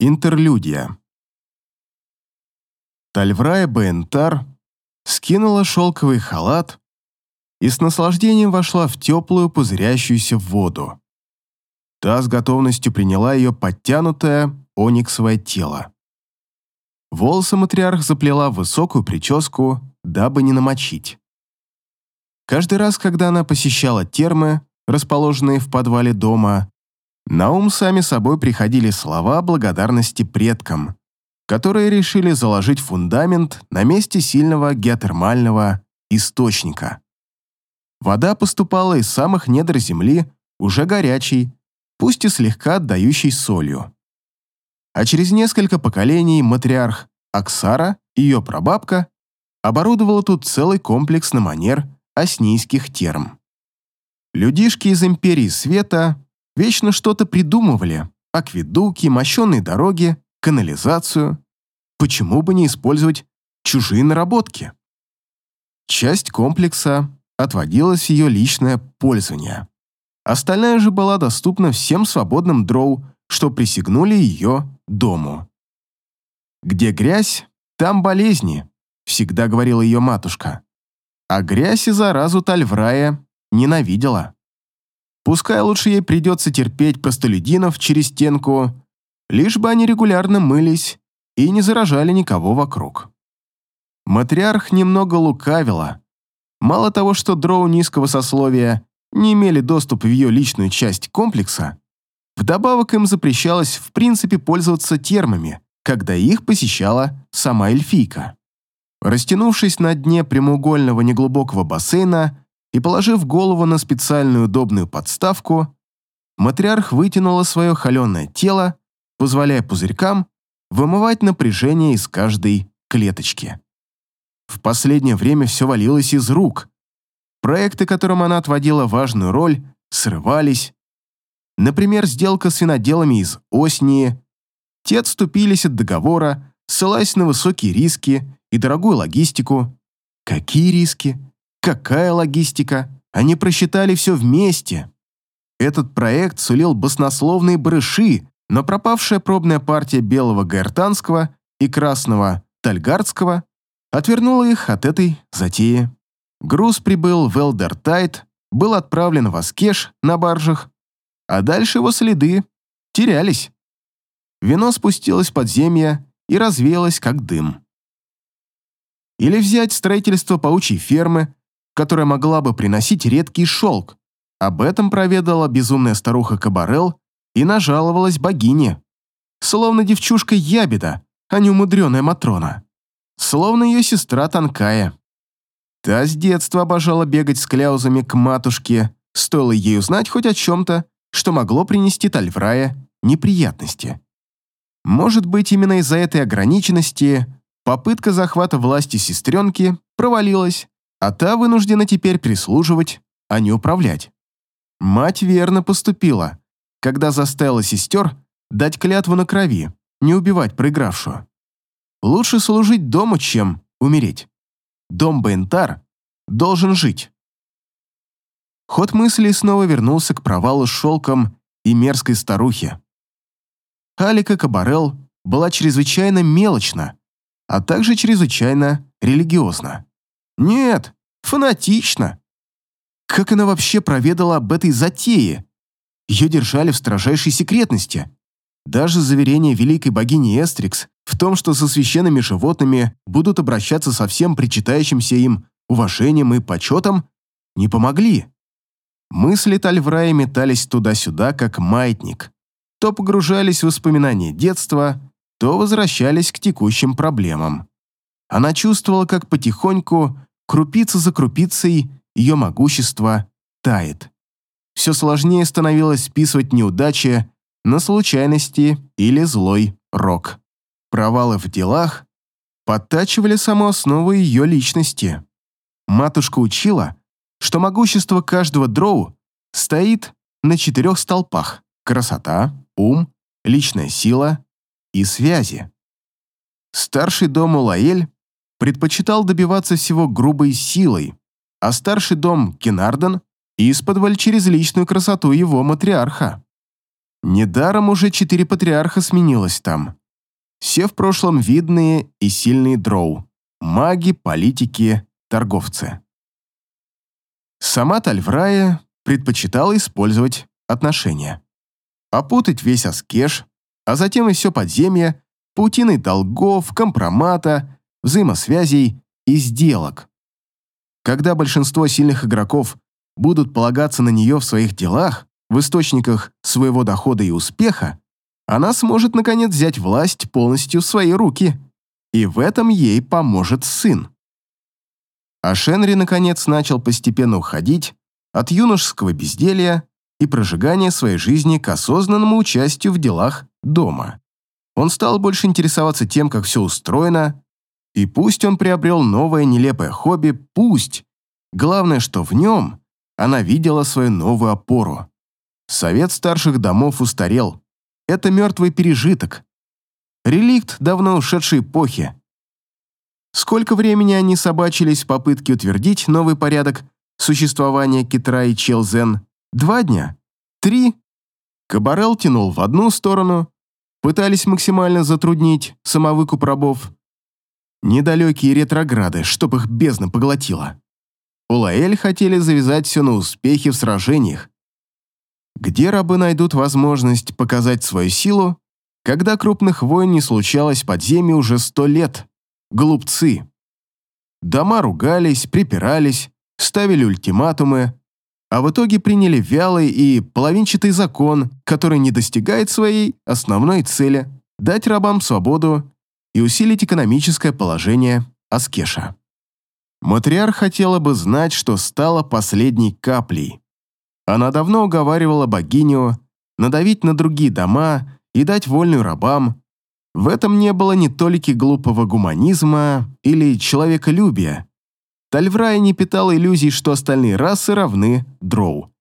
Интерлюдия. Тальврая Бентар скинула шелковый халат и с наслаждением вошла в теплую пузырящуюся воду. Та с готовностью приняла ее подтянутое ониксовое тело. Волосы матриарх заплела в высокую прическу, дабы не намочить. Каждый раз, когда она посещала термы, расположенные в подвале дома, на ум сами собой приходили слова благодарности предкам, которые решили заложить фундамент на месте сильного геотермального источника. Вода поступала из самых недр земли, уже горячей, пусть и слегка отдающей солью. А через несколько поколений матриарх Аксара, ее прабабка, оборудовала тут целый комплекс на манер оснийских терм. Людишки из Империи Света Вечно что-то придумывали. Акведуки, мощенные дороги, канализацию. Почему бы не использовать чужие наработки? Часть комплекса отводилась ее личное пользование. Остальная же была доступна всем свободным дроу, что присягнули ее дому. «Где грязь, там болезни», — всегда говорила ее матушка. А грязь и заразу Тальврая ненавидела. Пускай лучше ей придется терпеть простолюдинов через стенку, лишь бы они регулярно мылись и не заражали никого вокруг. Матриарх немного лукавила. Мало того, что дроу низкого сословия не имели доступ в ее личную часть комплекса, вдобавок им запрещалось в принципе пользоваться термами, когда их посещала сама эльфийка. Растянувшись на дне прямоугольного неглубокого бассейна, и, положив голову на специальную удобную подставку, матриарх вытянула свое холеное тело, позволяя пузырькам вымывать напряжение из каждой клеточки. В последнее время все валилось из рук. Проекты, которым она отводила важную роль, срывались. Например, сделка с виноделами из Оснии. Те отступились от договора, ссылаясь на высокие риски и дорогую логистику. Какие риски? Какая логистика? Они просчитали все вместе. Этот проект сулил баснословные барыши, но пропавшая пробная партия белого гайтанского и красного тальгардского отвернула их от этой затеи. Груз прибыл в Элдертайт, был отправлен в Аскеш на баржах, а дальше его следы терялись. Вино спустилось в подземье и развеялось, как дым. Или взять строительство паучьей фермы, которая могла бы приносить редкий шелк. Об этом проведала безумная старуха Кабарел и нажаловалась богине. Словно девчушка ябеда, а не умудренная Матрона. Словно ее сестра Танкая. Та с детства обожала бегать с кляузами к матушке, стоило ей узнать хоть о чем-то, что могло принести Тальврая неприятности. Может быть, именно из-за этой ограниченности попытка захвата власти сестренки провалилась, а та вынуждена теперь прислуживать, а не управлять. Мать верно поступила, когда заставила сестер дать клятву на крови, не убивать проигравшую. Лучше служить дому, чем умереть. Дом Бентар должен жить. Ход мыслей снова вернулся к провалу с шелком и мерзкой старухе. Алика Кабарел была чрезвычайно мелочна, а также чрезвычайно религиозна. Нет, фанатично. Как она вообще проведала об этой затее? Ее держали в строжайшей секретности. Даже заверения великой богини Эстрикс в том, что со священными животными будут обращаться со всем причитающимся им уважением и почетом, не помогли. Мысли Тальврая метались туда-сюда, как маятник. То погружались в воспоминания детства, то возвращались к текущим проблемам. Она чувствовала, как потихоньку Крупица за крупицей ее могущество тает. Все сложнее становилось списывать неудачи на случайности или злой рок. Провалы в делах подтачивали саму основу ее личности. Матушка учила, что могущество каждого дроу стоит на четырех столпах – красота, ум, личная сила и связи. Старший дом Улаэль предпочитал добиваться всего грубой силой, а старший дом Кенарден исподволь через личную красоту его матриарха. Недаром уже четыре патриарха сменилось там. Все в прошлом видные и сильные дроу. Маги, политики, торговцы. Сама Тальврая предпочитала использовать отношения. Опутать весь Аскеш, а затем и все подземье паутиной долгов, компромата, взаимосвязей и сделок. Когда большинство сильных игроков будут полагаться на нее в своих делах, в источниках своего дохода и успеха, она сможет, наконец, взять власть полностью в свои руки. И в этом ей поможет сын. А Шенри, наконец, начал постепенно уходить от юношеского безделья и прожигания своей жизни к осознанному участию в делах дома. Он стал больше интересоваться тем, как все устроено, и пусть он приобрел новое нелепое хобби, пусть. Главное, что в нем она видела свою новую опору. Совет старших домов устарел. Это мертвый пережиток. Реликт давно ушедшей эпохи. Сколько времени они собачились в попытке утвердить новый порядок существования Китра и Челзен? Два дня? Три? Кабарел тянул в одну сторону, пытались максимально затруднить самовыкуп рабов. Недалекие ретрограды, чтоб их бездна поглотила. У Лаэль хотели завязать все на успехи в сражениях, где рабы найдут возможность показать свою силу, когда крупных войн не случалось под землей уже сто лет. Глупцы. Дома ругались, припирались, ставили ультиматумы, а в итоге приняли вялый и половинчатый закон, который не достигает своей основной цели – дать рабам свободу и усилить экономическое положение Аскеша. Матриарх хотела бы знать, что стало последней каплей. Она давно уговаривала богиню надавить на другие дома и дать вольную рабам. В этом не было ни толики глупого гуманизма или человеколюбия. Тальврая не питала иллюзий, что остальные расы равны дроу.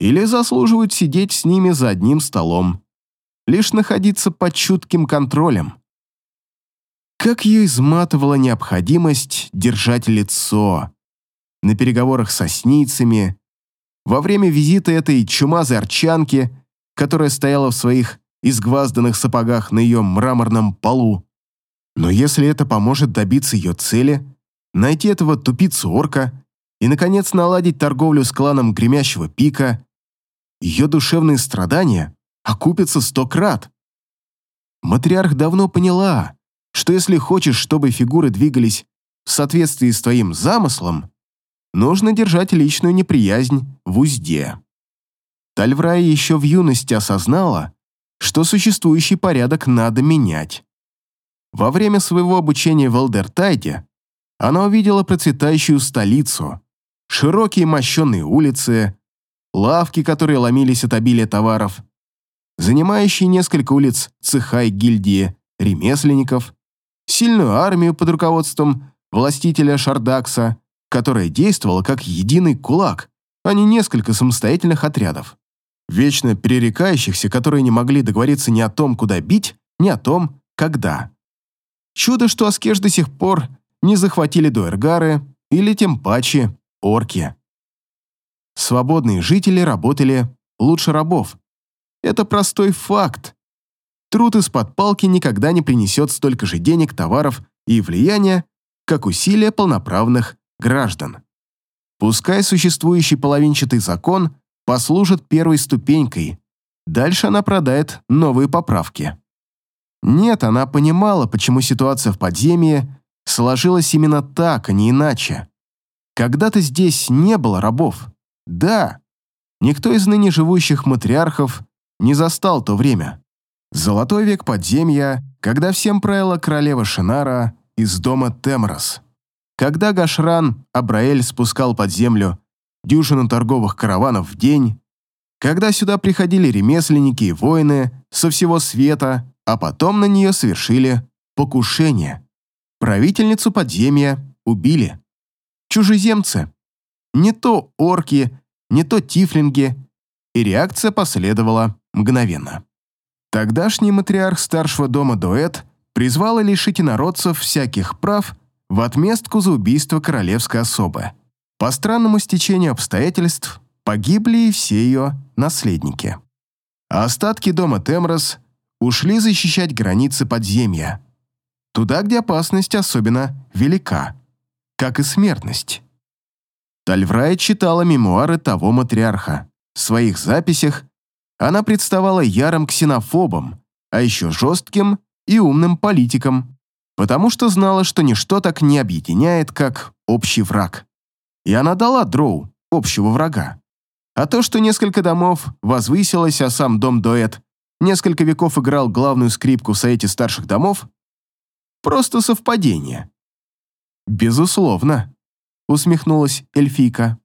Или заслуживают сидеть с ними за одним столом. Лишь находиться под чутким контролем. Как ее изматывала необходимость держать лицо. На переговорах со сницами, во время визита этой чумазой арчанки, которая стояла в своих изгвазданных сапогах на ее мраморном полу. Но если это поможет добиться ее цели, найти этого тупицу-орка и, наконец, наладить торговлю с кланом Гремящего Пика, ее душевные страдания окупятся сто крат. Матриарх давно поняла, что если хочешь, чтобы фигуры двигались в соответствии с твоим замыслом, нужно держать личную неприязнь в узде. Тальврая еще в юности осознала, что существующий порядок надо менять. Во время своего обучения в Элдертайде она увидела процветающую столицу, широкие мощенные улицы, лавки, которые ломились от обилия товаров, занимающие несколько улиц цеха и гильдии ремесленников, сильную армию под руководством властителя Шардакса, которая действовала как единый кулак, а не несколько самостоятельных отрядов. Вечно перерекающихся, которые не могли договориться ни о том, куда бить, ни о том, когда. Чудо, что Аскеш до сих пор не захватили дуэргары или тем паче орки. Свободные жители работали лучше рабов. Это простой факт. Труд из-под палки никогда не принесет столько же денег, товаров и влияния, как усилия полноправных граждан. Пускай существующий половинчатый закон послужит первой ступенькой, дальше она продает новые поправки. Нет, она понимала, почему ситуация в подземье сложилась именно так, а не иначе. Когда-то здесь не было рабов. Да, никто из ныне живущих матриархов не застал то время. Золотой век подземья, когда всем правила королева Шинара из дома Темрос. Когда Гашран Абраэль спускал под землю дюжину торговых караванов в день, когда сюда приходили ремесленники и воины со всего света, а потом на нее совершили покушение. Правительницу подземья убили. Чужеземцы. Не то орки, не то тифлинги, и реакция последовала мгновенно. Тогдашний матриарх старшего дома Дуэт призвал лишить инородцев всяких прав в отместку за убийство королевской особы. По странному стечению обстоятельств погибли и все ее наследники. остатки дома Темрос ушли защищать границы подземья. Туда, где опасность особенно велика, как и смертность. Тальврай читала мемуары того матриарха. В своих записях она представала ярым ксенофобом, а еще жестким и умным политиком, потому что знала, что ничто так не объединяет, как общий враг. И она дала Дроу общего врага. А то, что несколько домов возвысилось, а сам дом Дуэт несколько веков играл главную скрипку в Совете старших домов, просто совпадение. «Безусловно», — усмехнулась эльфийка.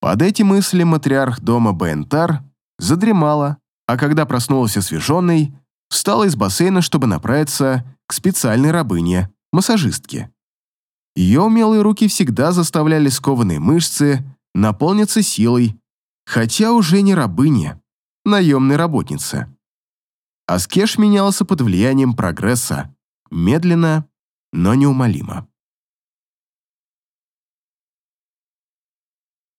Под эти мысли матриарх дома Бентар задремала, а когда проснулась освеженной, встала из бассейна, чтобы направиться к специальной рабыне, массажистке. Ее умелые руки всегда заставляли скованные мышцы наполниться силой, хотя уже не рабыня, наемной работница. Аскеш менялся под влиянием прогресса, медленно, но неумолимо.